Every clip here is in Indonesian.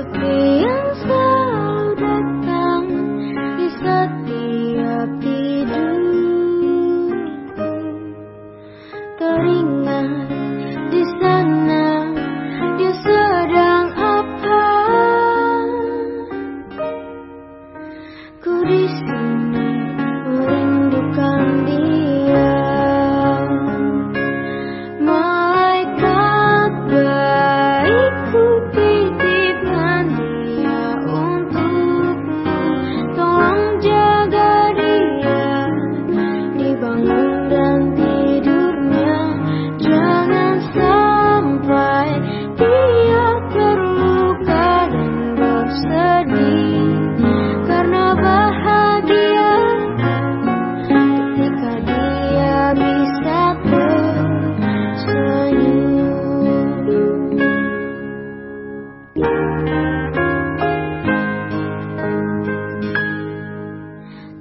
rezeki yang selalu datang di setiap tidur. Teringat di sana dia sedang apa? Ku di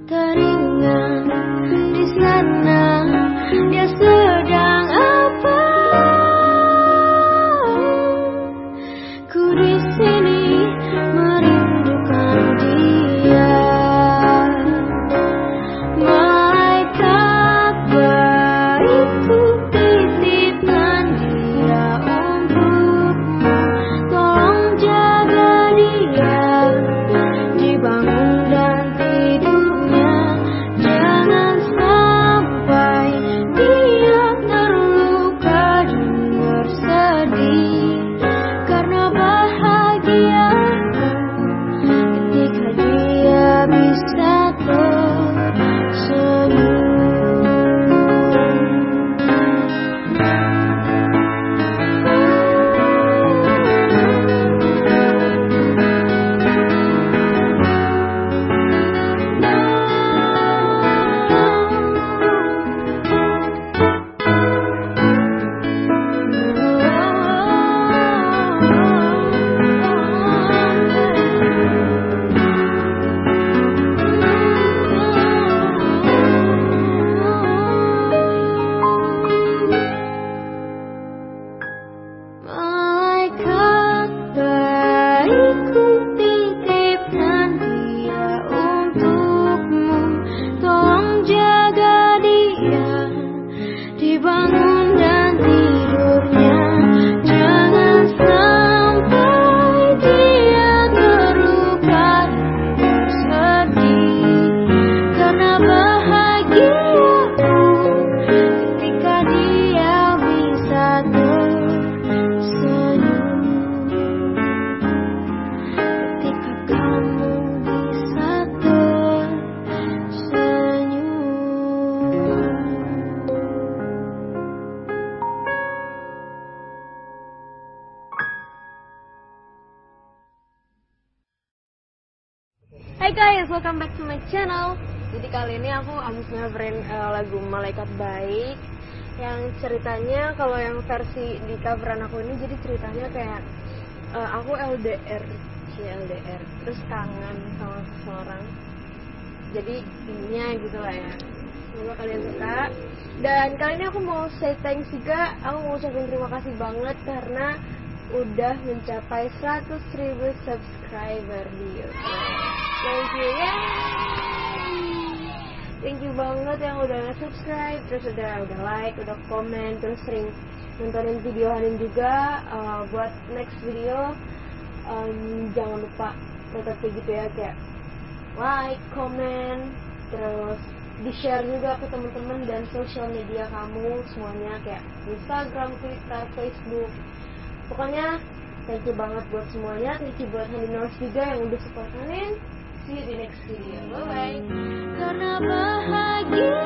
teringat di sana. Dia sedang apa? Kuri Ibang Hai guys, welcome back to my channel. Jadi kali ini aku habis ngeverin uh, lagu Malaikat Baik yang ceritanya kalau yang versi di coveran aku ini jadi ceritanya kayak uh, aku LDR, LDR, terus kangen sama seseorang. Jadi intinya gitu lah ya. Semoga kalian suka. Dan kali ini aku mau say thanks juga. Aku mau ucapin terima kasih banget karena udah mencapai 100.000 subscriber di YouTube. Thank you, yay! Thank you banget yang udah subscribe, terus udah udah like, udah komen, terus sering nontonin video Hanin juga. Uh, buat next video, um, jangan lupa tetap kayak gitu ya kayak like, comment, terus di share juga ke teman-teman dan sosial media kamu semuanya kayak Instagram, Twitter, Facebook. Pokoknya thank you banget buat semuanya. Thank you buat Haninors juga yang udah support Hanin. See you di next video. Bye bye. Karena bahagia